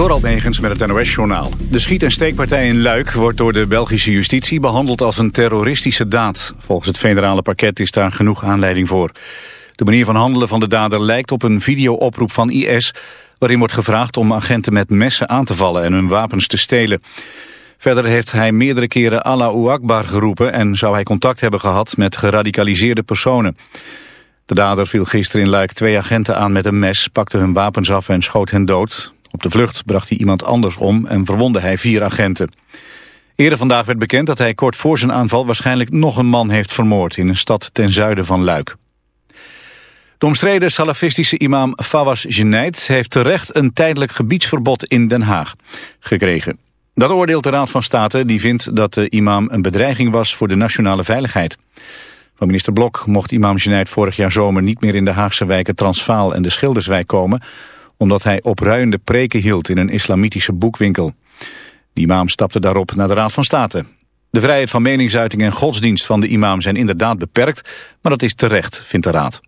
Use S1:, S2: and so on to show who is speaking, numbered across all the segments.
S1: Door Almegens met het NOS-journaal. De schiet- en steekpartij in Luik wordt door de Belgische justitie behandeld als een terroristische daad. Volgens het federale parket is daar genoeg aanleiding voor. De manier van handelen van de dader lijkt op een videooproep van IS... waarin wordt gevraagd om agenten met messen aan te vallen en hun wapens te stelen. Verder heeft hij meerdere keren Allahu Akbar geroepen... en zou hij contact hebben gehad met geradicaliseerde personen. De dader viel gisteren in Luik twee agenten aan met een mes, pakte hun wapens af en schoot hen dood. Op de vlucht bracht hij iemand anders om en verwonde hij vier agenten. Eerder vandaag werd bekend dat hij kort voor zijn aanval waarschijnlijk nog een man heeft vermoord in een stad ten zuiden van Luik. De omstreden salafistische imam Fawaz Geneid heeft terecht een tijdelijk gebiedsverbod in Den Haag gekregen. Dat oordeelt de Raad van State die vindt dat de imam een bedreiging was voor de nationale veiligheid. Van minister Blok mocht imam Geneid vorig jaar zomer niet meer in de Haagse wijken Transvaal en de Schilderswijk komen omdat hij opruiende preken hield in een islamitische boekwinkel. De imam stapte daarop naar de Raad van State. De vrijheid van meningsuiting en godsdienst van de imam zijn inderdaad beperkt, maar dat is terecht, vindt de Raad.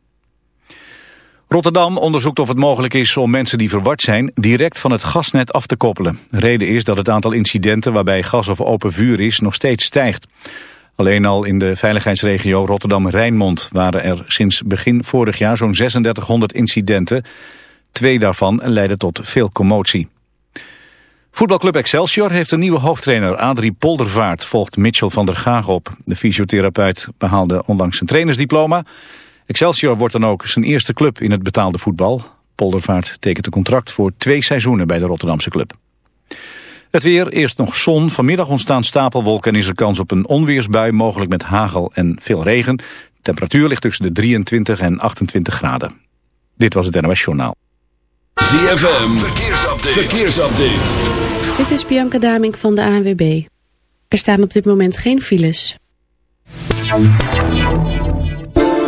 S1: Rotterdam onderzoekt of het mogelijk is om mensen die verward zijn direct van het gasnet af te koppelen. reden is dat het aantal incidenten waarbij gas of open vuur is nog steeds stijgt. Alleen al in de veiligheidsregio Rotterdam-Rijnmond waren er sinds begin vorig jaar zo'n 3600 incidenten Twee daarvan leidden tot veel commotie. Voetbalclub Excelsior heeft een nieuwe hoofdtrainer. Adrie Poldervaart volgt Mitchell van der Gaag op. De fysiotherapeut behaalde onlangs zijn trainersdiploma. Excelsior wordt dan ook zijn eerste club in het betaalde voetbal. Poldervaart tekent een contract voor twee seizoenen bij de Rotterdamse club. Het weer, eerst nog zon. Vanmiddag ontstaan stapelwolken en is er kans op een onweersbui, mogelijk met hagel en veel regen. De temperatuur ligt tussen de 23 en 28 graden. Dit was het NOS Journaal.
S2: Verkeersupdate. verkeersupdate.
S3: Dit is Bianca Daming van de ANWB. Er staan op dit moment geen files.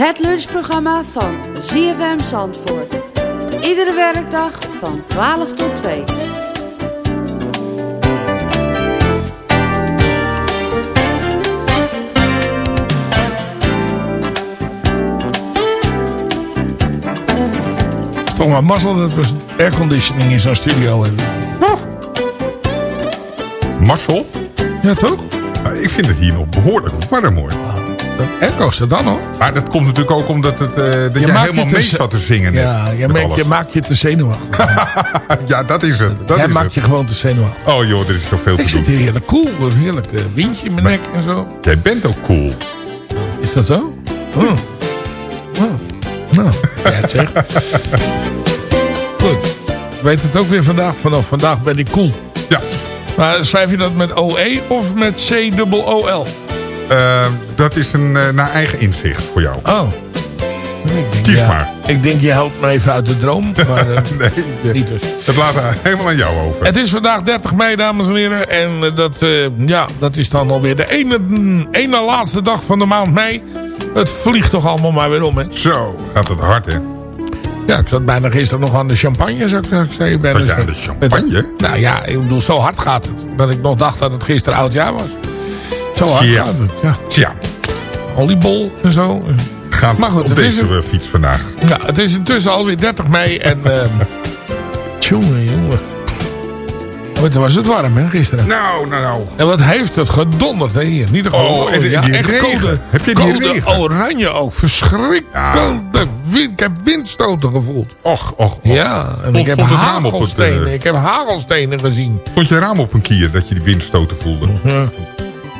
S4: Het lunchprogramma van ZFM Zandvoort. Iedere werkdag van 12 tot 2.
S5: Toch maar mazzel dat we airconditioning in zo'n studio hebben.
S6: Marcel?
S5: Ja, toch?
S6: Nou, ik vind het hier nog behoorlijk warm hoor.
S5: Dat er dan hoor.
S6: Maar dat komt natuurlijk ook omdat, het, eh, dat je,
S5: maakt
S6: helemaal mee
S5: ze-
S6: zat te zingen net.
S5: Ja, je, maakt- je maakt je te zenuwachtig.
S6: ja, dat is het. Dat
S5: Jij
S6: is
S5: maakt
S6: het.
S5: je gewoon te zenuwachtig.
S6: Oh joh, er is zoveel
S5: Ik
S6: te
S5: zit
S6: doen.
S5: hier heerlijk cool. Een heerlijk eh, windje in mijn nek en zo.
S6: Jij bent ook cool.
S5: Is dat zo? Oh. Oh. Nou, ja, het zegt. Goed. Ik weet het ook weer vandaag. Vanaf vandaag ben ik cool.
S6: Ja.
S5: Maar schrijf je dat met OE of met C-O-O-L?
S6: Eh, dat is een eh, naar eigen inzicht voor jou.
S5: Oh. Ik denk,
S6: Kies
S5: ja,
S6: maar.
S5: Ik denk, je helpt me even uit de droom. Maar eh,
S6: Nee,
S5: niet dus.
S6: dat laat helemaal aan jou over.
S5: Het is vandaag 30 mei, dames en heren. En dat, ja, dat is dan alweer de ene, ene laatste dag van de maand mei. Het vliegt toch allemaal maar weer om, hè?
S6: Zo, gaat het hard, hè?
S5: Ja, ik zat bijna gisteren nog aan de champagne, zou ik zou ik zeggen.
S6: Zat je aan de champagne?
S5: Nou ja, ik bedoel, zo hard gaat het. Dat ik nog dacht dat het gisteren oud jaar was. Zo hard
S6: Ja.
S5: gaat het, ja.
S6: Tja,
S5: Oliebol en zo.
S6: gaat
S5: Maar goed,
S6: op deze
S5: een-
S6: fiets vandaag.
S5: Ja, het is intussen alweer 30 mei en... Tjonge, jongen. Wat was het warm, hè, gisteren?
S6: Nou, nou, nou.
S5: En wat heeft het gedonderd, hè, hier. Niet te
S6: Oh, en
S5: ja,
S6: die
S5: echt
S6: regen.
S5: code,
S6: Heb je die regen?
S5: oranje ook. Verschrikkelijk. Wind, ik heb windstoten gevoeld.
S6: Och, och, och.
S5: Ja, en ik heb
S6: stond het
S5: hagelstenen.
S6: eh,
S5: Ik heb hagelstenen gezien.
S6: Stond je raam op een kier dat je die windstoten voelde?
S5: Ja.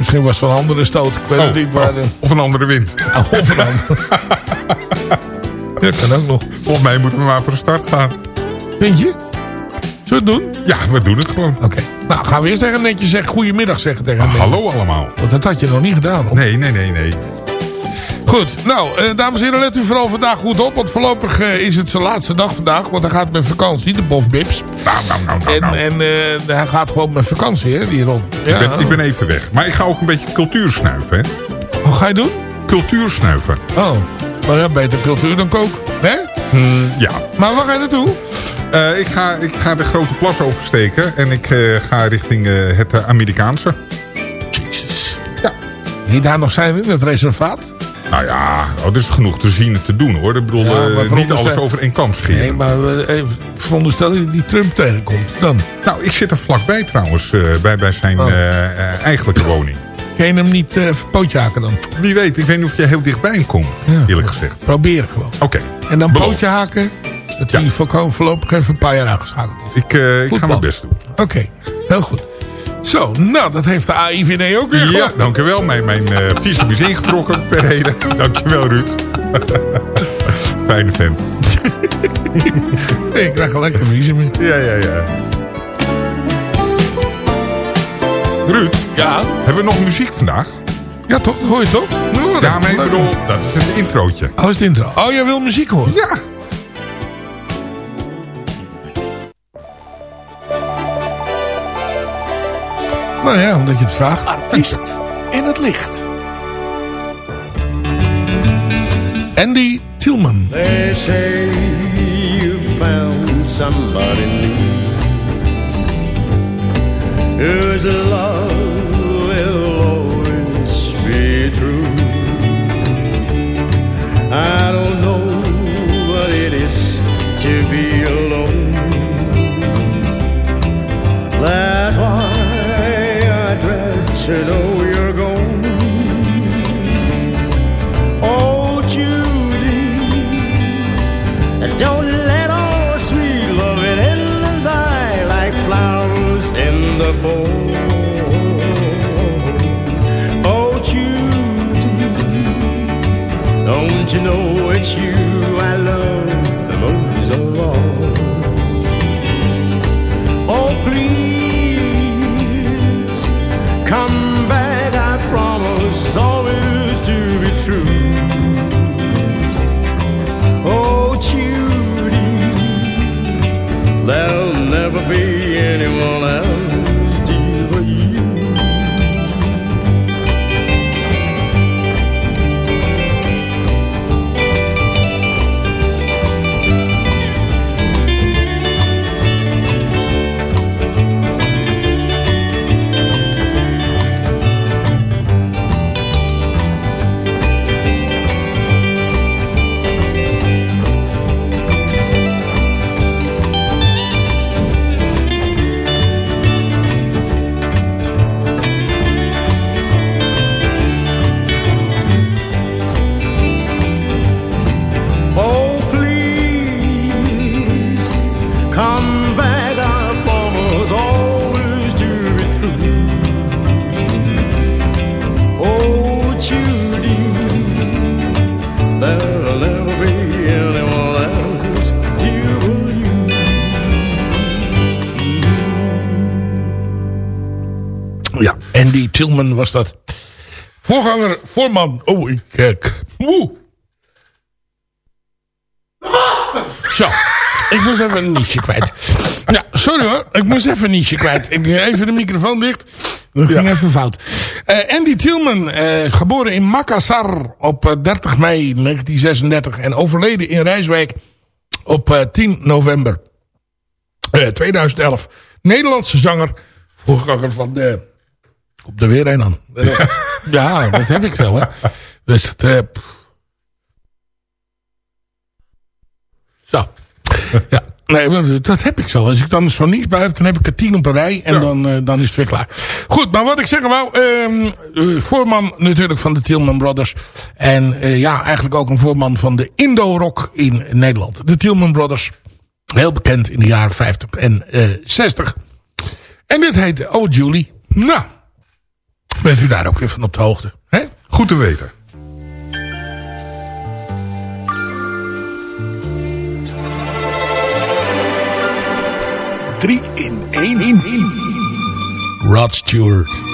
S5: Misschien was het van een andere stoot. Ik weet het
S6: Oh,
S5: niet, maar...
S6: oh,
S5: eh,
S6: of een andere wind.
S5: of een andere. Dat kan ook nog.
S6: Volgens mij moeten we maar voor de start gaan.
S5: Vind je? Zullen we het doen?
S6: Ja, we doen het gewoon.
S5: Oké. Nou, gaan we eerst tegen netjes zeggen. Goedemiddag zeggen tegen
S6: Ah, hallo allemaal.
S5: Want dat had je nog niet gedaan. Of?
S6: Nee, nee, nee, nee.
S5: Goed, nou, eh, dames en heren, let u vooral vandaag goed op. Want voorlopig eh, is het zijn laatste dag vandaag. Want hij gaat met vakantie, de Bof Bips.
S6: Nou, nou, nou, nou.
S5: En,
S6: nou.
S5: en eh, hij gaat gewoon met vakantie, hè, die Ron. Ja.
S6: Ik, ben, ik ben even weg. Maar ik ga ook een beetje cultuur snuiven, hè?
S5: Wat ga je doen?
S6: Cultuur snuiven.
S5: Oh, nou ja, beter cultuur dan kook. Hè?
S6: Ja.
S5: Maar waar ga je naartoe?
S6: Eh, ik, ga, ik ga de grote plas oversteken. En ik eh, ga richting eh, het Amerikaanse.
S5: Jezus.
S6: Ja.
S5: Hier daar nog zijn in het reservaat?
S6: Nou ja, oh, er is genoeg te zien en te doen, hoor. Ik bedoel,
S5: Ja,
S6: eh, niet alles over één kam scheren.
S5: Nee, maar eh, veronderstel je die Trump tegenkomt. Dan
S6: Nou, ik zit er vlakbij trouwens, eh, bij, bij zijn
S5: Oh.
S6: eigenlijke woning.
S5: je hem niet pootje haken dan?
S6: Wie weet, ik weet niet of je heel dichtbij hem komt,
S5: Ja.
S6: eerlijk gezegd.
S5: Probeer gewoon.
S6: Oké,
S5: En dan pootje haken. Dat
S6: Ja.
S5: hij voorlopig even een paar jaar aangeschakeld is.
S6: ik, ik ga mijn best doen.
S5: Oké, heel goed. Zo, nou, dat heeft de AIVD ook weer
S6: Ja, dankjewel. Mijn, mijn eh, visum is ingetrokken per heden. Dankjewel, Ruud. Fijne.
S5: Nee, ik krijg gelijk een visum.
S6: Ja, ja, ja. Ruud,
S5: Ja,
S6: hebben we nog muziek vandaag?
S5: ja toch? Hoor je toch? Nou,
S6: Ja, maar ik
S5: leuk.
S6: bedoel, dat is het introotje.
S5: Oh, is het intro. Oh, jij wil muziek horen?
S6: Ja.
S5: Nou ja, omdat je het vraagt.
S7: Artiest in het licht.
S5: Andy Tielman.
S8: They say you found somebody new whose love to know you're gone. Oh, Judy. Don't let our sweet loving end and die like flowers in the fall. Oh, Judy, don't you know
S5: voorman. Oh, ik... kijk. Woe. Zo. Ik moest even een niche kwijt. Ja, sorry hoor. Ik moest even een niche kwijt. Ik, even de microfoon dicht. Dat ging even fout. Uh, Andy Tillman, uh, geboren in Makassar op 30 mei 1936 en overleden in Rijswijk op uh, 10 november 2011. Nederlandse zanger, voorganger van de... Op de weer een dan. ja, dat heb ik wel hè. Dus het... Zo. Ja. Nee, dat heb ik zo. Als ik dan zo niets bij heb, dan heb ik er tien op een rij. En dan, uh, dan is het weer klaar. Goed, maar wat ik zeggen wou. Uh, voorman natuurlijk van de Tielman Brothers. En uh, ja, eigenlijk ook een voorman van de Indo-rock in Nederland. De Tielman Brothers. Heel bekend in de jaren 50 en 60. En dit heet Oh Julie. Nou, bent u daar ook even op de hoogte. Hè?
S6: Goed te weten.
S5: drie in één in. Rod Stewart.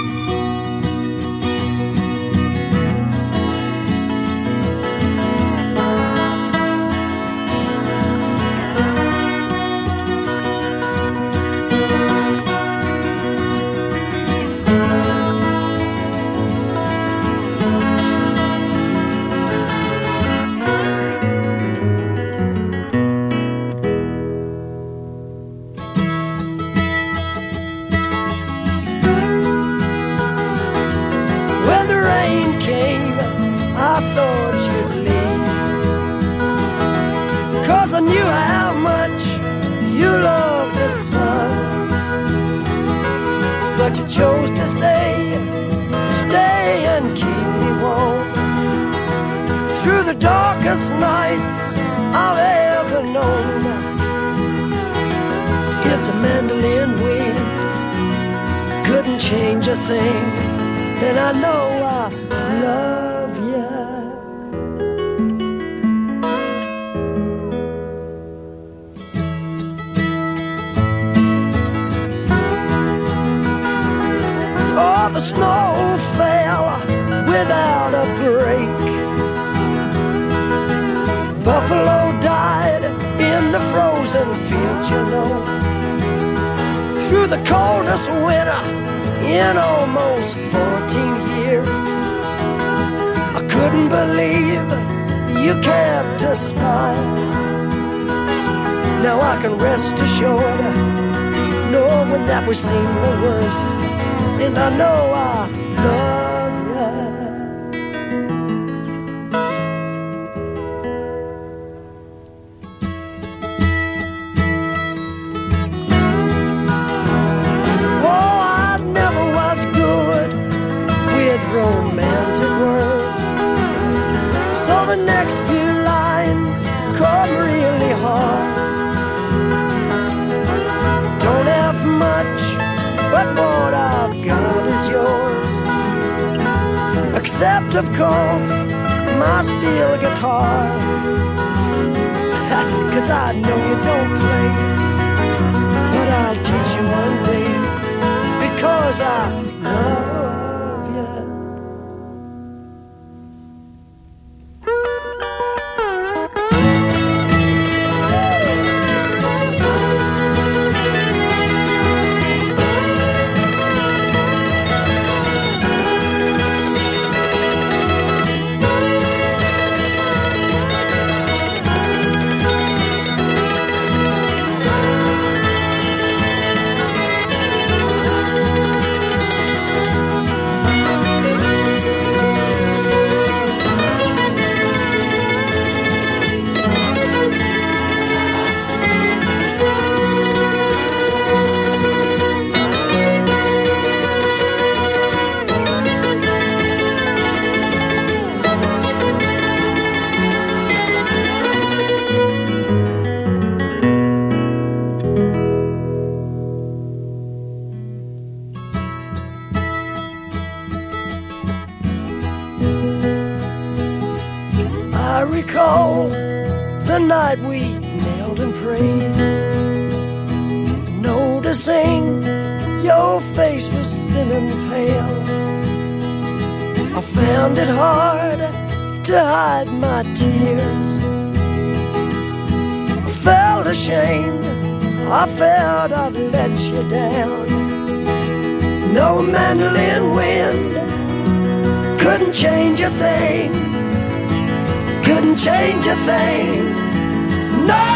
S5: are.
S9: Except of course my steel guitar. Cause I know you don't play, but I'll teach you one day because I love knelt and prayed. Noticing your face was thin and pale, I found it hard to hide my tears. I felt ashamed, I felt I'd let you down. No mandolin wind couldn't change a thing couldn't change a thing. No!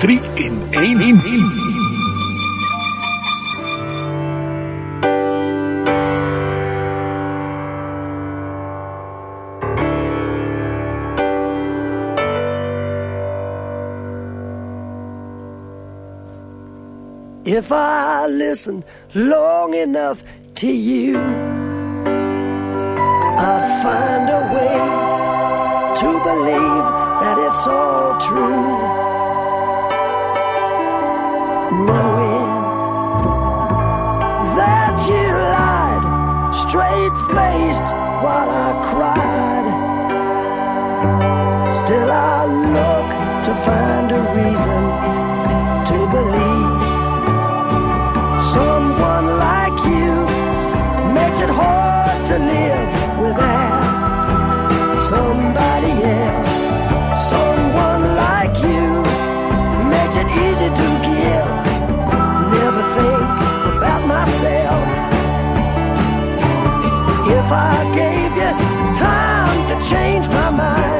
S5: Drie in één in.
S9: If I listen long enough to you, I'd find a way to believe that it's all true. Knowing that you lied straight faced while I cried. Still, I look to find a reason to believe. Someone like you makes it hard to live without somebody else. Someone like you makes it easy to give. Think about myself. If I gave you time to change my mind,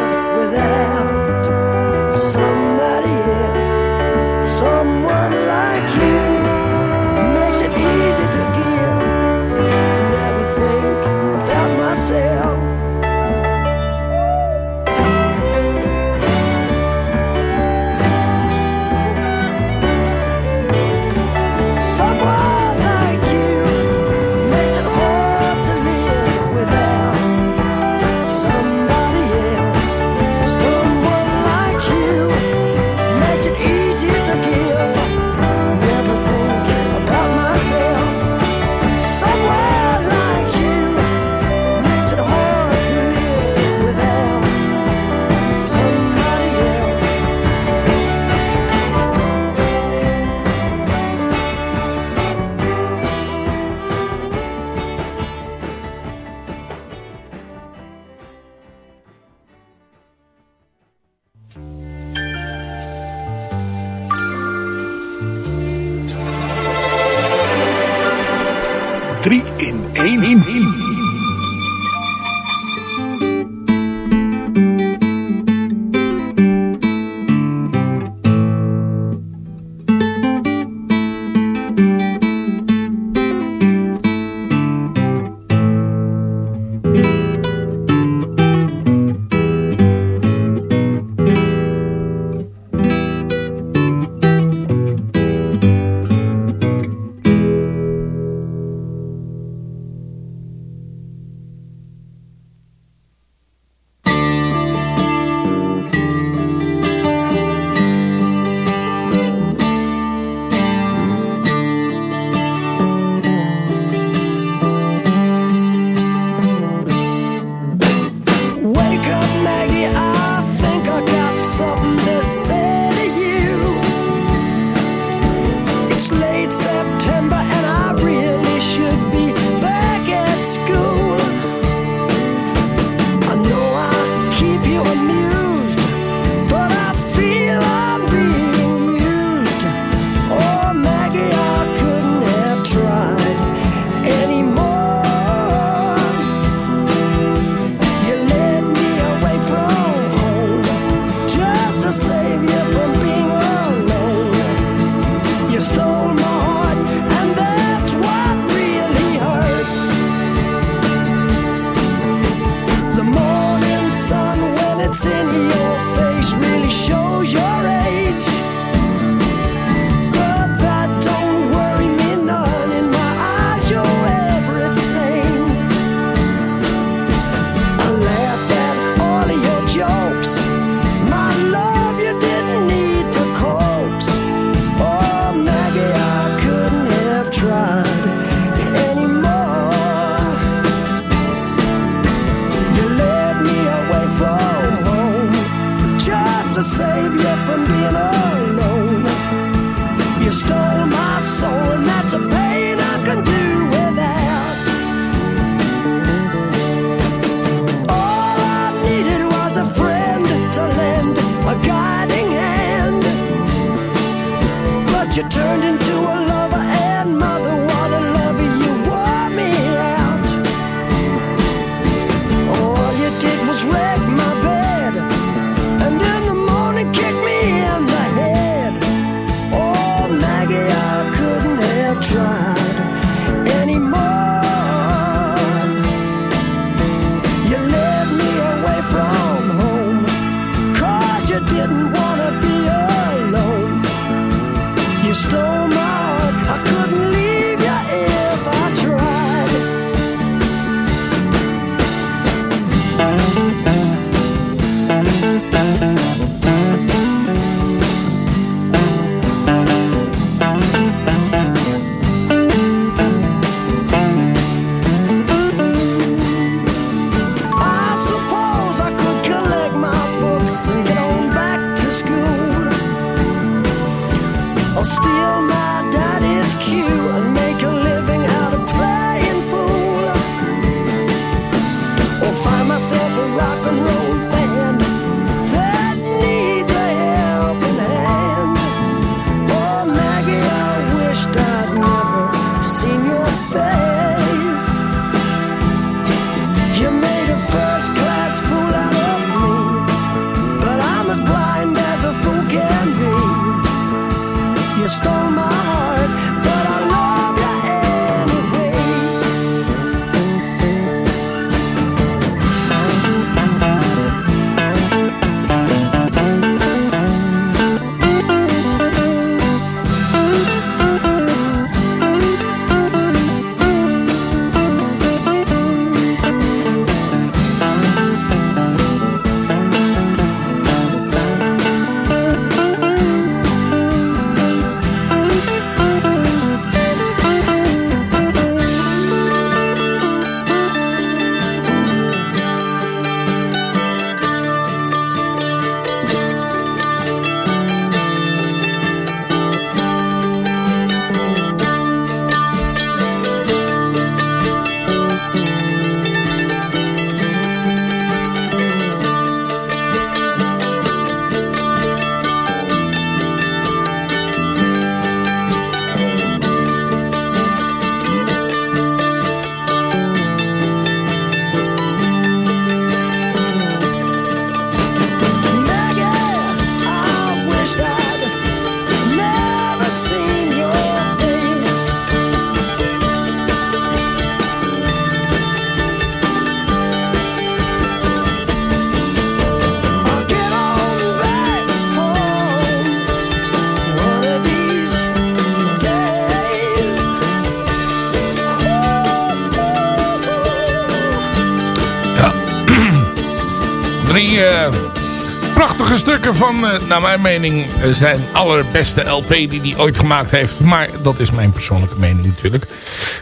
S5: prachtige stukken van, eh, naar mijn mening, eh, zijn allerbeste LP die hij ooit gemaakt heeft. Maar dat is mijn persoonlijke mening natuurlijk.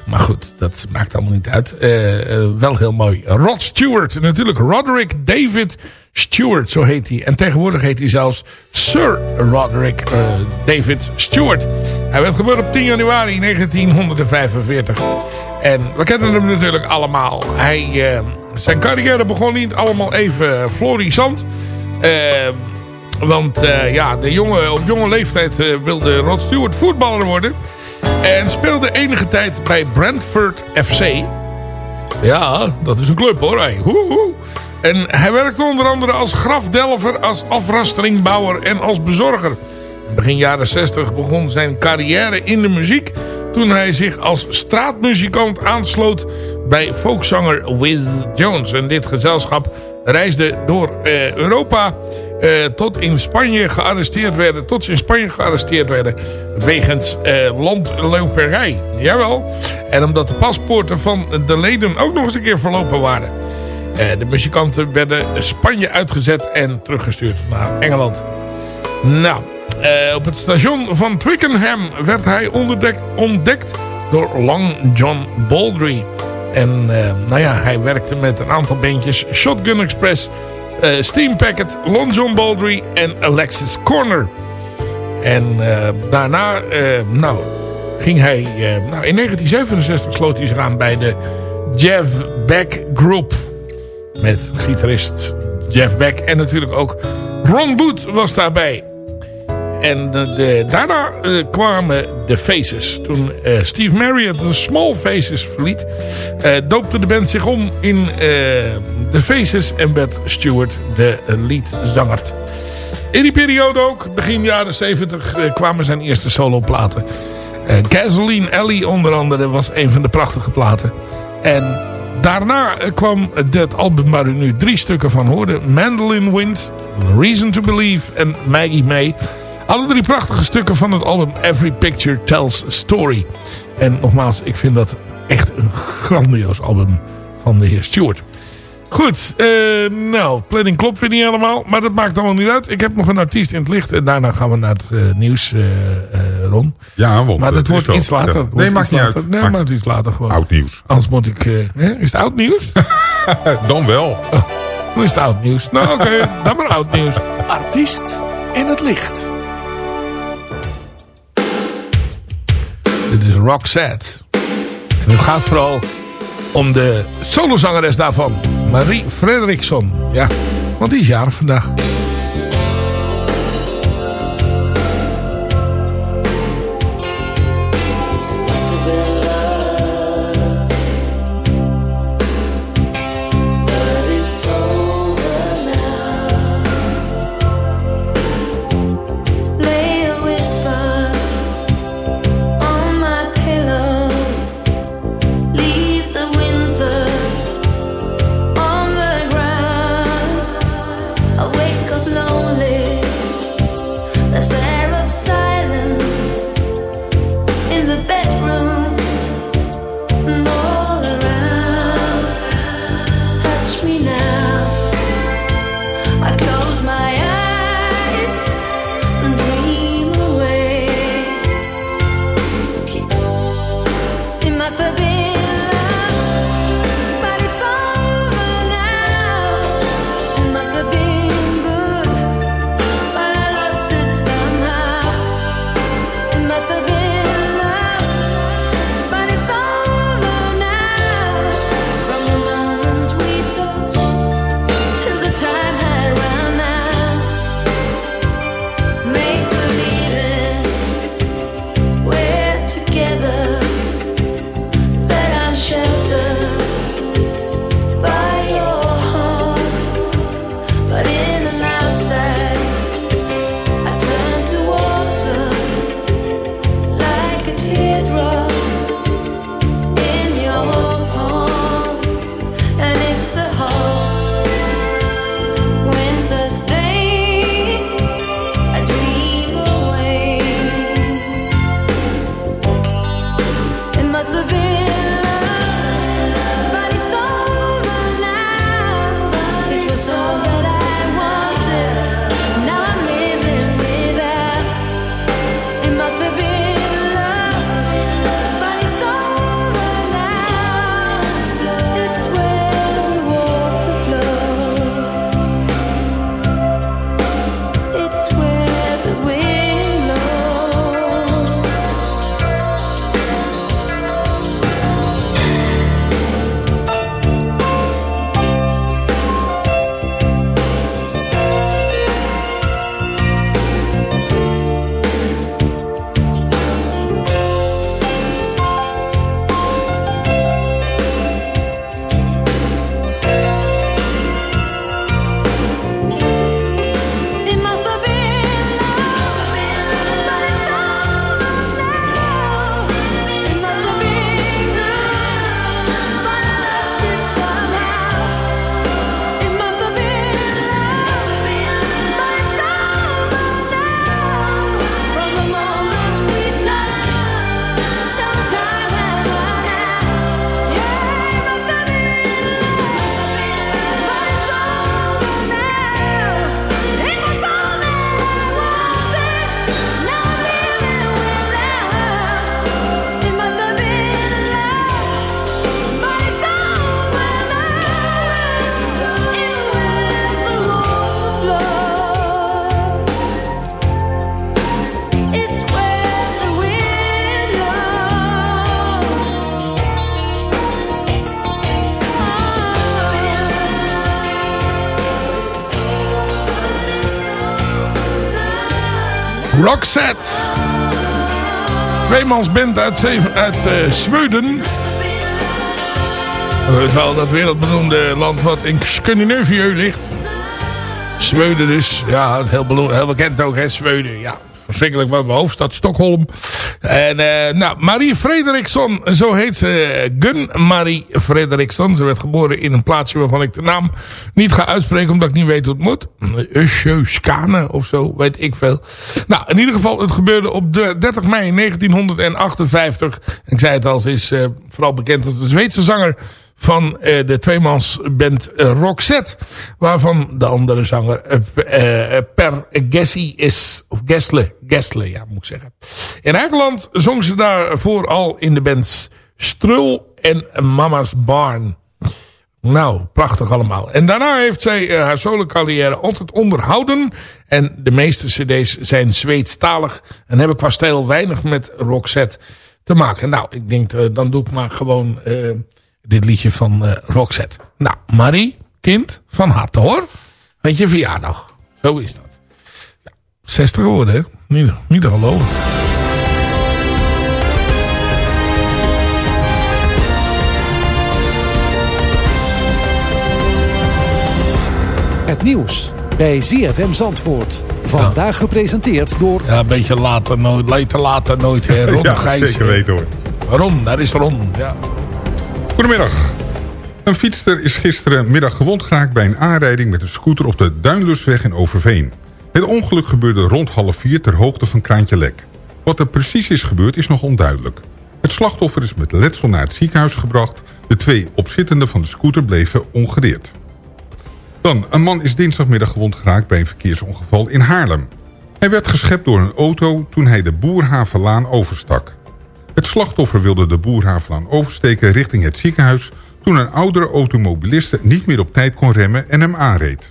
S5: Maar goed, dat maakt allemaal niet uit. Eh, wel heel mooi. Rod Stewart, natuurlijk Roderick David Stewart, zo heet hij. En tegenwoordig heet hij zelfs Sir Roderick David Stewart. Hij werd geboren op 10 januari 1945. En we kennen hem natuurlijk allemaal. Hij, zijn carrière begon niet allemaal even florissant. Eh, want eh, ja, de jongen, op jonge leeftijd eh, wilde Rod Stewart voetballer worden. En speelde enige tijd bij Brentford FC. Ja, dat is een club hoor. En hij werkte onder andere als grafdelver, als afrastelingbouwer en als bezorger. In begin jaren 60 begon zijn carrière in de muziek... toen hij zich als straatmuzikant aansloot bij folkzanger Wiz Jones. En dit gezelschap reisde door eh, Europa eh, tot in Spanje gearresteerd werden. Tot ze in Spanje gearresteerd werden wegens eh, landloperij. Jawel. En omdat de paspoorten van de leden ook nog eens een keer verlopen waren. De muzikanten werden Spanje uitgezet en teruggestuurd naar Engeland. Nou, op het station van Twickenham werd hij ontdekt door Long John Baldry. En eh, nou ja, hij werkte met een aantal bandjes. Shotgun Express, eh, Steam Packet, Long John Baldry en Alexis Corner. En eh, daarna, nou, ging hij... nou, in 1967 sloot hij zich aan bij de Jeff Beck Group. Met gitarist Jeff Beck en natuurlijk ook Ron Boot was daarbij. En de, daarna eh, kwamen de Faces. Toen eh, Steve Marriott de Small Faces verliet... eh, doopte de band zich om in de Faces... en werd Stewart de leadzanger. In die periode ook, begin jaren 70... eh, kwamen zijn eerste soloplaten. Gasoline Alley onder andere was een van de prachtige platen. En daarna kwam het album waar u nu drie stukken van hoorde. Mandolin Wind, Reason to Believe en Maggie May... Alle drie prachtige stukken van het album Every Picture Tells a Story. En nogmaals, ik vind dat echt een grandioos album van de heer Stewart. Goed, eh, nou, planning klopt weer niet helemaal, maar dat maakt allemaal niet uit. Ik heb nog een artiest in het licht en daarna gaan we naar het eh, nieuws, eh, eh, Ron.
S6: Ja, want
S5: Maar dat wordt
S6: wel-
S5: iets later.
S6: ja.
S5: Wordt
S6: Nee,
S5: iets
S6: maakt niet
S5: later.
S6: uit.
S5: Nee,
S6: Maar-
S5: maar het is later gewoon.
S6: Oud nieuws.
S5: Anders moet ik... hè? Is het oud nieuws?
S6: Dan wel.
S5: Dan is het oud nieuws. Nou, oké, dan maar oud nieuws.
S2: Artiest in het licht.
S5: Dit is Roxette. En het gaat vooral om de solozangeres daarvan. Marie Frederiksson. Ja, want die is jarig vandaag. Roxette. Tweemans band uit, zeven, uit eh, Zweden. We weten wel dat wereldberoemde land wat in Scandinavië ligt. Zweden dus. Ja, heel, heel bekend ook, hè, Zweden. Ja, verschrikkelijk wat mijn hoofdstad Stockholm. En eh, nou, Marie Frederiksson, zo heet ze. Gun Marie Frederiksson. Ze werd geboren in een plaatsje waarvan ik de naam niet ga uitspreken omdat ik niet weet hoe het moet. Usjeuskane of zo, weet ik veel. Nou, in ieder geval, het gebeurde op de 30 mei 1958. En ik zei het al, ze is eh, vooral bekend als de Zweedse zanger van eh, de tweemansband uh, Roxette. Waarvan de andere zanger eh, eh, Per Gessie is. Of Gessle. Gessle, ja moet ik zeggen. In eigen land zong ze daarvoor al in de bands Strul en Mama's Barn. Nou, prachtig allemaal. En daarna heeft zij uh, haar solo carrière altijd onderhouden. En de meeste cd's zijn Zweedstalig. En hebben qua stijl weinig met Roxette te maken. Nou, ik denk, uh, dan doe ik maar gewoon uh, dit liedje van uh, Roxette. Nou, Marie, kind, van harte hoor. Weet je verjaardag. Zo is dat. Ja, 60 geworden, hè? Niet, niet te geloven.
S10: Het nieuws bij ZFM Zandvoort. Vandaag gepresenteerd door...
S5: Ja, een beetje later nooit, later, later nooit. Hè. Ron
S6: ja,
S5: Gijs,
S6: zeker weten hoor.
S5: Ron, daar is Ron, ja.
S6: Goedemiddag. Een fietster is gisterenmiddag gewond geraakt bij een aanrijding met een scooter op de Duinlusweg in Overveen. Het ongeluk gebeurde rond half vier ter hoogte van Kraantje Lek. Wat er precies is gebeurd is nog onduidelijk. Het slachtoffer is met letsel naar het ziekenhuis gebracht. De twee opzittenden van de scooter bleven ongedeerd. Dan, een man is dinsdagmiddag gewond geraakt bij een verkeersongeval in Haarlem. Hij werd geschept door een auto toen hij de Boerhavenlaan overstak. Het slachtoffer wilde de Boerhavenlaan oversteken richting het ziekenhuis... toen een oudere automobiliste niet meer op tijd kon remmen en hem aanreed.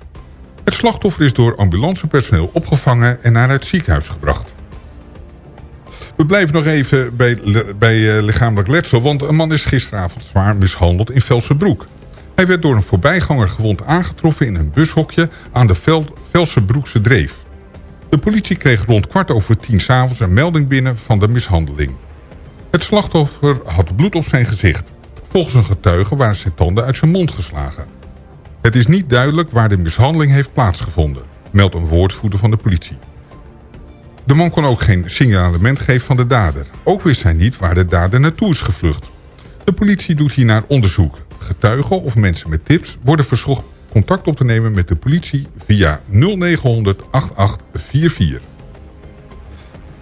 S6: Het slachtoffer is door ambulancepersoneel opgevangen en naar het ziekenhuis gebracht. We blijven nog even bij, bij uh, lichamelijk letsel... want een man is gisteravond zwaar mishandeld in Velsenbroek. Hij werd door een voorbijganger gewond aangetroffen in een bushokje aan de Vel Velsenbroekse Dreef. De politie kreeg rond kwart over tien s'avonds een melding binnen van de mishandeling. Het slachtoffer had bloed op zijn gezicht. Volgens een getuige waren zijn tanden uit zijn mond geslagen. Het is niet duidelijk waar de mishandeling heeft plaatsgevonden, meldt een woordvoerder van de politie. De man kon ook geen signalement geven van de dader. Ook wist hij niet waar de dader naartoe is gevlucht. De politie doet hiernaar onderzoek. Getuigen of mensen met tips worden verzocht contact op te nemen met de politie via 0900 8844.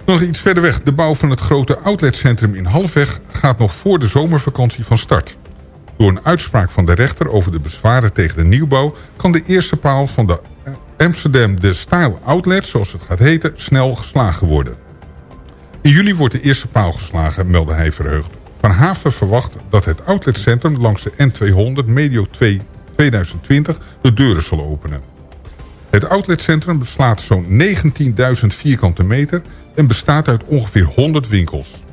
S6: Nog iets verder weg. De bouw van het grote outletcentrum in Halfweg gaat nog voor de zomervakantie van start. Door een uitspraak van de rechter over de bezwaren tegen de nieuwbouw... kan de eerste paal van de Amsterdam de Style Outlet, zoals het gaat heten, snel geslagen worden. In juli wordt de eerste paal geslagen, meldde hij verheugd. Van Haven verwacht dat het outletcentrum langs de N200 medio 2 2020 de deuren zal openen. Het outletcentrum beslaat zo'n 19.000 vierkante meter en bestaat uit ongeveer 100 winkels.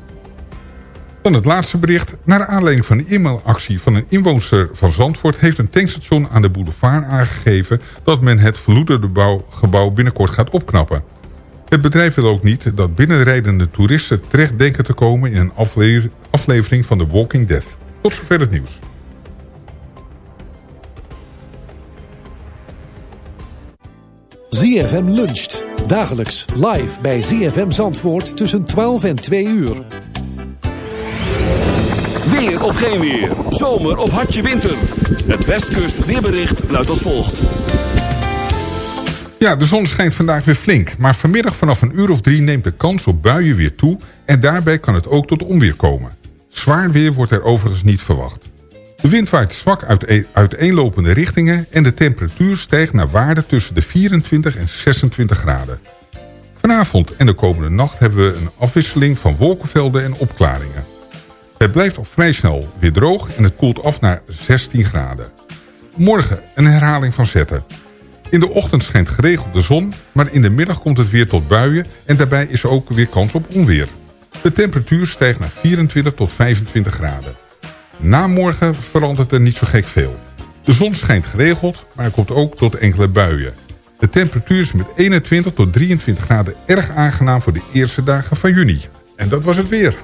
S6: Dan het laatste bericht. Naar aanleiding van een e-mailactie van een inwoonster van Zandvoort... heeft een tankstation aan de boulevard aangegeven... dat men het verloederde gebouw binnenkort gaat opknappen. Het bedrijf wil ook niet dat binnenrijdende toeristen terecht denken te komen... in een aflevering van The Walking Dead. Tot zover het nieuws.
S10: ZFM luncht. Dagelijks live bij ZFM Zandvoort tussen 12 en 2 uur.
S2: Weer of geen weer. Zomer of hartje winter. Het Westkust weerbericht luidt als volgt.
S6: Ja, de zon schijnt vandaag weer flink. Maar vanmiddag vanaf een uur of drie neemt de kans op buien weer toe... en daarbij kan het ook tot onweer komen. Zwaar weer wordt er overigens niet verwacht. De wind waait zwak uit uiteenlopende richtingen... en de temperatuur stijgt naar waarde tussen de 24 en 26 graden. Vanavond en de komende nacht hebben we een afwisseling van wolkenvelden en opklaringen. Het blijft al vrij snel weer droog en het koelt af naar 16 graden. Morgen een herhaling van zetten. In de ochtend schijnt geregeld de zon, maar in de middag komt het weer tot buien... en daarbij is er ook weer kans op onweer. De temperatuur stijgt naar 24 tot 25 graden. Na morgen verandert er niet zo gek veel. De zon schijnt geregeld, maar er komt ook tot enkele buien. De temperatuur is met 21 tot 23 graden erg aangenaam voor de eerste dagen van juni. En dat was het weer.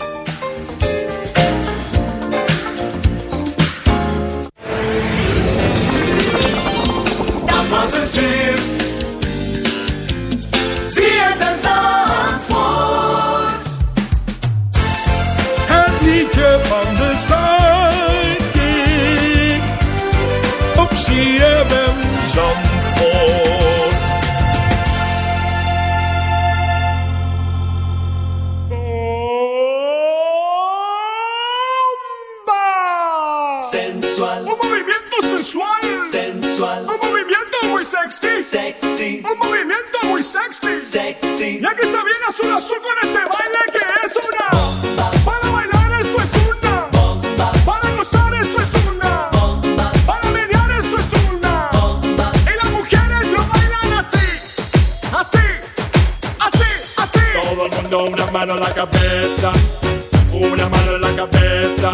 S11: Sensual.
S12: Sensual. Un movimiento muy sexy.
S11: Sexy.
S12: Un movimiento muy sexy.
S11: Sexy.
S12: Y aquí se viene azul azul con este baile que es una. Para bailar esto es una. Para gozar esto es una. Para menear esto es una. Y las mujeres lo bailan así. Así. Así. Así.
S11: Todo el mundo una mano en la cabeza. Una mano en la cabeza.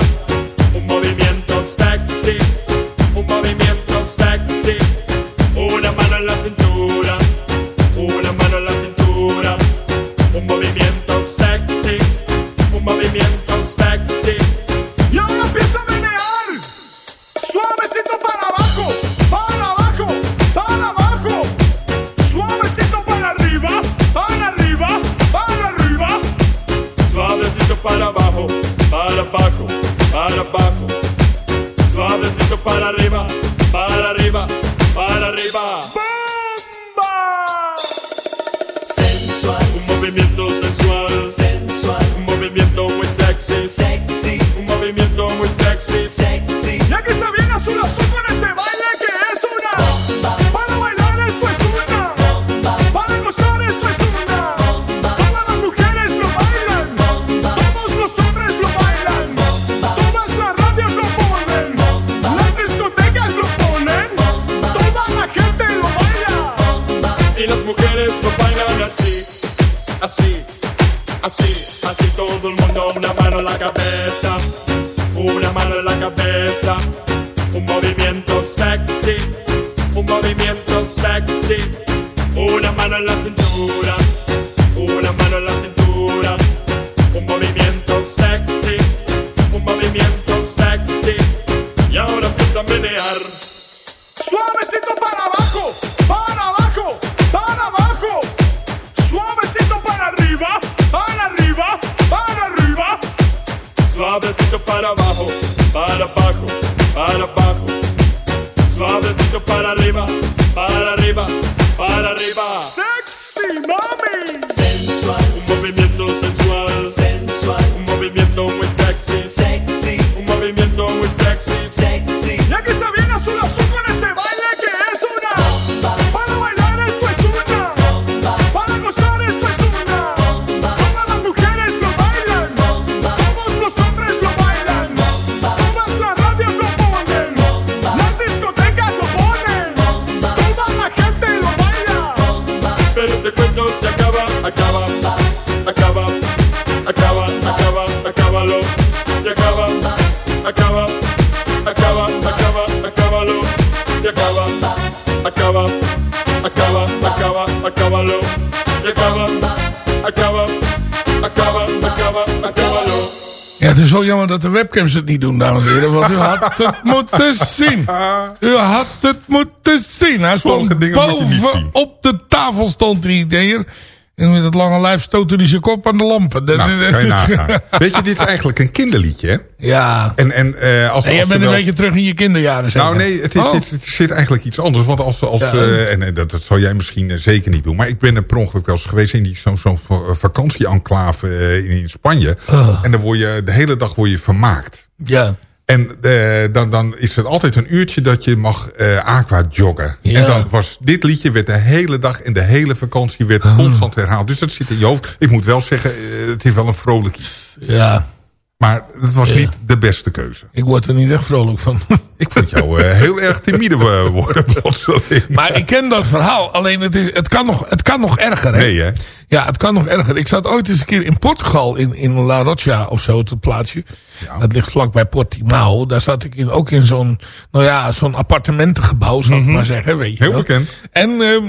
S5: Wel jammer dat de webcams het niet doen, dames en heren. Want u had het moeten zien. U had het moeten zien. Hij stond boven op de tafel stond hij hier. En met het lange lijf stootte hij zijn kop aan de lampen. Dat-
S6: Nou,
S5: dat-
S6: kan je nagaan. Weet je, dit is eigenlijk een kinderliedje, hè?
S5: Ja.
S6: En, en, eh, als,
S5: En jij
S6: als
S5: bent een beetje terug in je kinderjaren. zeker?
S6: Nou nee, het,
S5: Oh.
S6: het- het zit eigenlijk iets anders. Want als, als
S5: Ja.
S6: eh, en eh, dat, dat zal jij misschien zeker niet doen. Maar ik ben er per ongeluk wel eens geweest in die- zo'n va- vakantieenclave in, in Spanje.
S5: Oh.
S6: En dan word je de hele dag word je vermaakt.
S5: Ja.
S6: En eh, dan, dan is het altijd een uurtje dat je mag eh aqua joggen.
S5: Ja.
S6: En dan was dit liedje werd de hele dag en de hele vakantie werd
S5: Oh.
S6: constant herhaald. Dus dat zit in je hoofd. Ik moet wel zeggen, eh, het is wel een vrolijk.
S5: Ja.
S6: Maar het was
S5: Ja.
S6: niet de beste keuze.
S5: Ik word er niet echt vrolijk van.
S6: Ik vond jou eh, heel erg timide eh, worden plotseling.
S5: maar ik ken dat verhaal. Alleen het, is, het, kan, nog, het kan nog erger. Hè?
S6: Nee, hè?
S5: Ja, het kan nog erger. Ik zat ooit eens een keer in Portugal, in, in La Rocha of zo, het plaatsje. Dat ligt vlakbij Portimao. Daar zat ik in, ook in zo'n, nou ja, zo'n appartementengebouw, zal ik maar zeggen. Weet je
S6: Mhm. Heel
S5: wel.
S6: bekend.
S5: En ehm,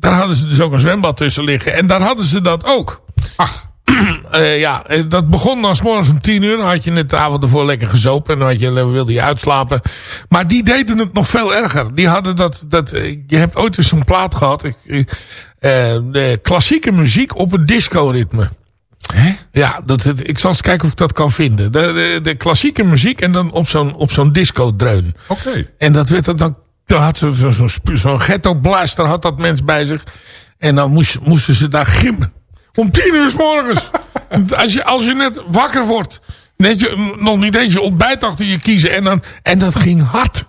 S5: daar hadden ze dus ook een zwembad tussen liggen. En daar hadden ze dat ook.
S6: Ach.
S5: Eh, ja, eh, dat begon dan 's morgens om tien uur. Dan had je net de avond ervoor lekker gezopen. En dan had je, wilde je uitslapen. Maar die deden het nog veel erger. Die hadden dat... dat eh, je hebt ooit eens zo'n plaat gehad. Ik, eh, eh, de klassieke muziek op een disco-ritme. Ja, dat, ik zal eens kijken of ik dat kan vinden. De, de, de klassieke muziek en dan op zo'n op zo'n disco-dreun.
S6: Oké.
S5: En dat werd dan... dan dan had ze zo'n zo, zo'n zo'n ghetto blaster had dat mens bij zich. En dan moest, moesten ze daar gimmen. Om tien uur s morgens. als, je, als je net wakker wordt. Net je, nog niet eens je ontbijt achter je kiezen. En, dan, en dat ging hard.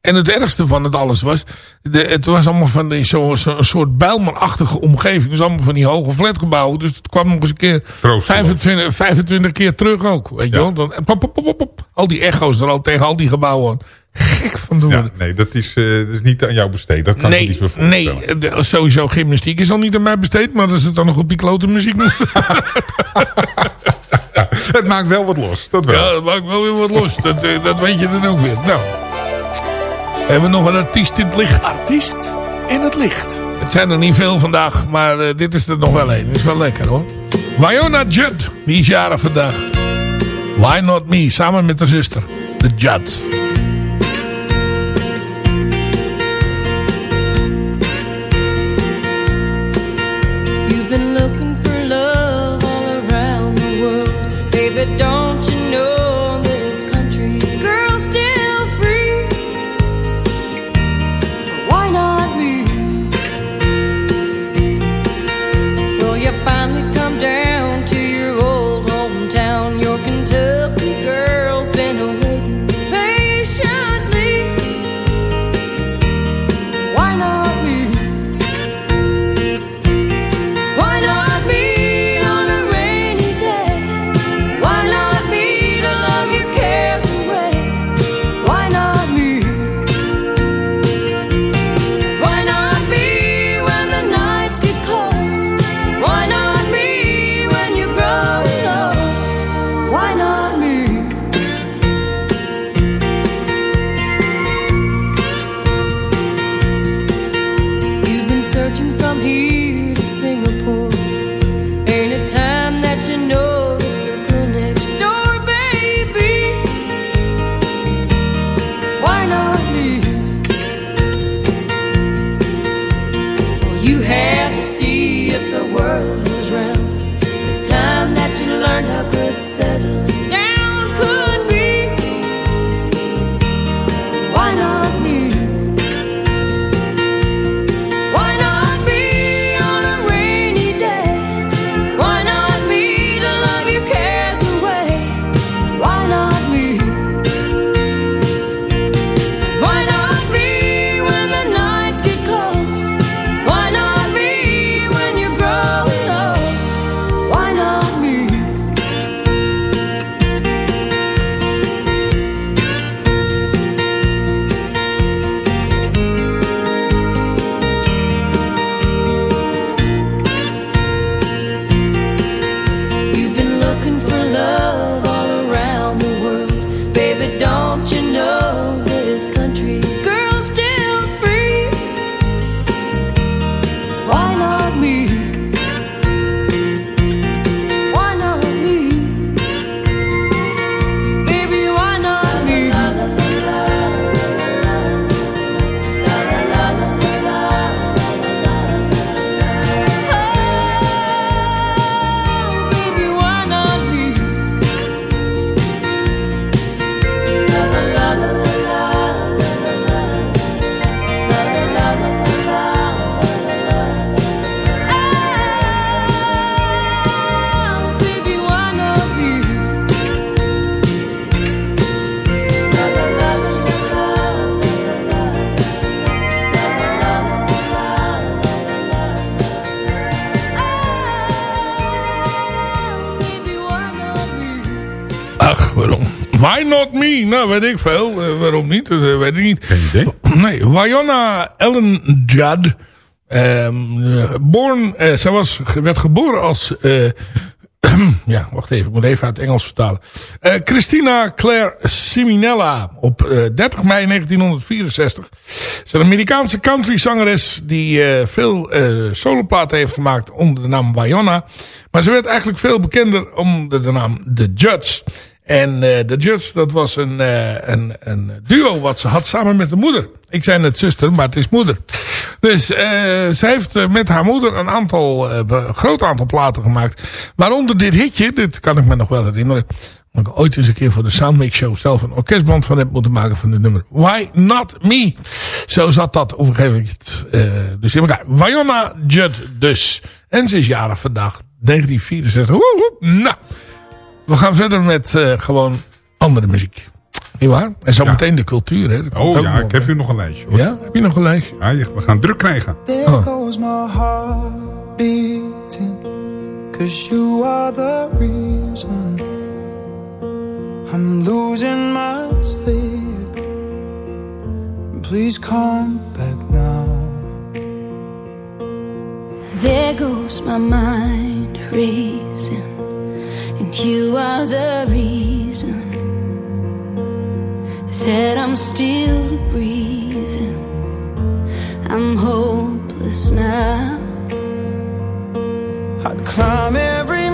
S5: En het ergste van het alles was... De, het was allemaal van die- zo, soort bijlmerachtige omgeving. Dus allemaal van die hoge flatgebouwen. Dus het kwam nog eens een keer...
S6: Troosteloos.
S5: 25, 25 keer terug ook. Weet je
S6: Ja.
S5: wel? Dan, pop, pop, pop. al die echo's er al tegen al die gebouwen. Gek van doen.
S6: Ja, nee, dat is, eh, dat is niet aan jou besteed. Dat kan ik niet meer voorstellen.
S5: nee de- sowieso gymnastiek is al niet aan mij besteed. Maar als het dan nog op die klote muziek moet.
S6: Het maakt wel wat los, dat wel.
S5: ja, dat maakt wel weer wat los. Dat, eh, dat weet je dan ook weer. Nou, hebben we nog een artiest in het licht.
S10: Artiest in het licht.
S5: Het zijn er niet veel vandaag, maar eh, dit is er nog wel een. Is wel lekker hoor. Wyona Judd, die is jarig vandaag. Why Not Me, samen met haar zuster. De Judds. Weet ik veel. Eh, waarom niet? Dat eh, weet ik niet.
S6: Geen idee.
S5: Nee, Wyona Ellen Judd. ehm, eh, born, zij was, werd geboren als... eh, ja, wacht even. Ik moet even uit het Engels vertalen. Eh, Christina Claire Siminella op eh, 30 mei 1964. Ze is een Amerikaanse countryzangeres die eh, veel eh soloplaten heeft gemaakt onder de naam Wyona. Maar ze werd eigenlijk veel bekender onder de naam The Judds. En eh The Judds, dat was een, eh, een, een duo wat ze had samen met de moeder. Ik zei net zuster, maar het is moeder. Dus eh ze heeft met haar moeder een aantal, een groot aantal platen gemaakt. Waaronder dit hitje, dit kan ik me nog wel herinneren. Dat ik ooit eens een keer voor de Soundmix Show zelf een orkestband van heb moeten maken van het nummer. Why Not Me? Zo zat dat op een gegeven moment. dus in elkaar. Wyona Judd dus. En ze is jarig vandaag. 1964. Woe, woe. Nou, we gaan verder met eh, gewoon andere muziek. Niet waar? En zo meteen de cultuur. Hè.
S6: Oh ja, ik heb hier nog een lijstje hoor.
S5: Ja, heb je nog een lijstje?
S6: Ja, we gaan druk krijgen.
S13: There goes my heart beating Cause you are the reason I'm losing my sleep Please come back now
S14: There goes my mind racing, you are the reason that I'm still breathing. I'm hopeless now.
S13: I'd climb every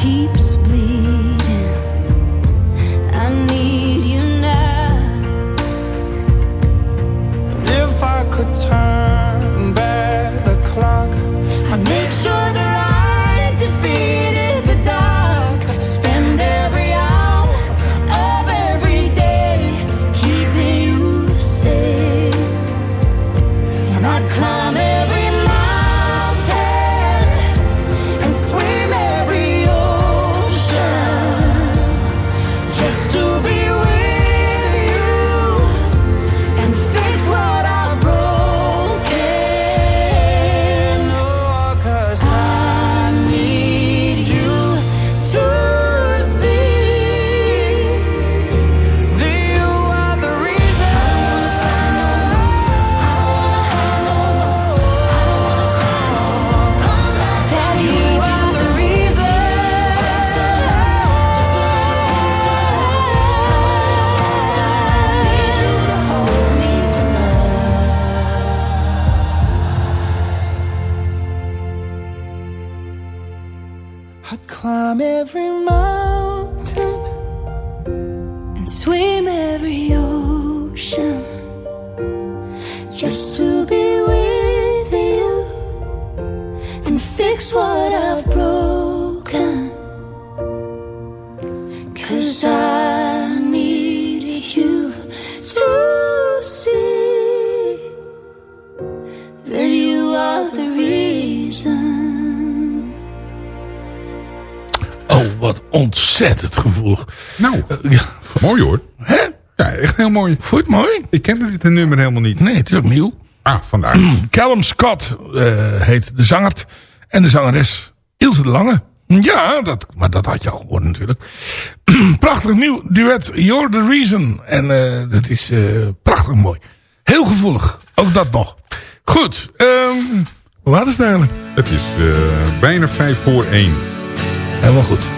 S14: keeps
S6: mooi hoor.
S5: Hè?
S6: Ja, echt heel mooi.
S5: Het mooi?
S6: Ik kende dit nummer helemaal niet.
S5: Nee, het is ook nieuw.
S6: Ah, vandaar.
S5: Callum Scott eh, heet de zanger. En de zangeres Ilse de Lange. Ja, dat, maar dat had je al gehoord natuurlijk. prachtig nieuw duet, You're the Reason. En eh, dat is eh, prachtig mooi. Heel gevoelig, ook dat nog. Goed, ehm hoe laat is het eigenlijk?
S6: Het is bijna vijf voor één.
S5: Helemaal goed.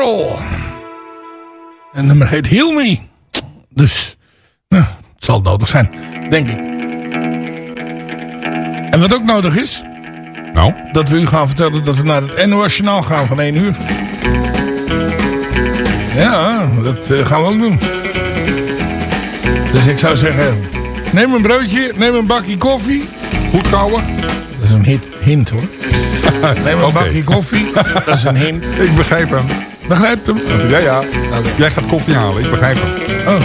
S5: En het nummer heet Heal Me. Dus, nou, het zal nodig zijn, denk ik. En wat ook nodig is...
S6: Nou?
S5: Dat we u gaan vertellen dat we naar het NOS Journaal gaan van 1 uur. Ja, dat eh, gaan we ook doen. Dus ik zou zeggen... Neem een broodje, neem een bakje koffie.
S6: Goed kouwen.
S5: Dat is een hint, hint hoor. Neem een bakje koffie. Dat is een hint.
S6: Ik begrijp hem.
S5: Begrijpt hem?
S6: Ja, ja. Jij gaat koffie halen, ik begrijp hem.
S5: Oh,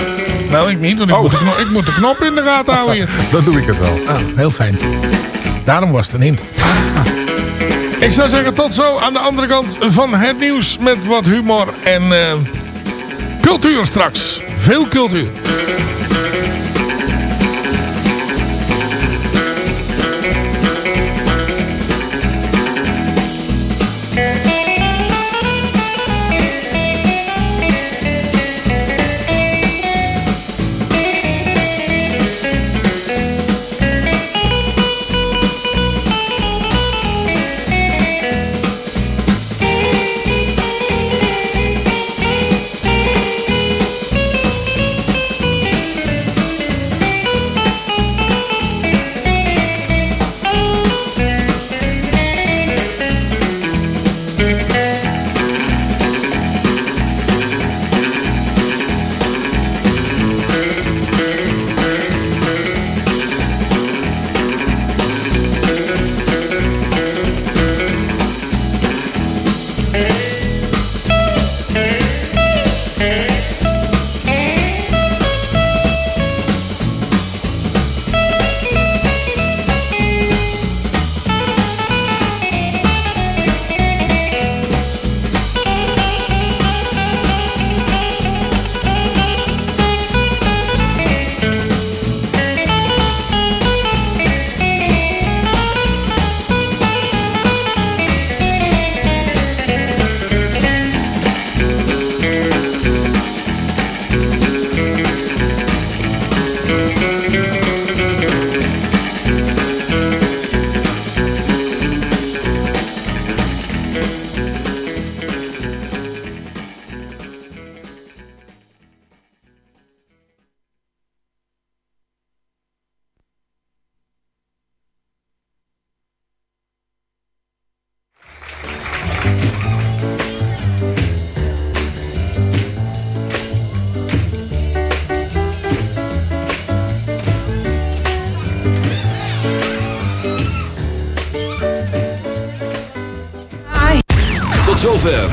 S5: nou ik niet, want ik, moet, de knop, ik moet de knop in de gaten houden hier.
S6: Dan doe ik het wel.
S5: Oh, heel fijn. Daarom was het een hint. Ik zou zeggen tot zo aan de andere kant van het nieuws met wat humor en eh, cultuur straks. Veel cultuur.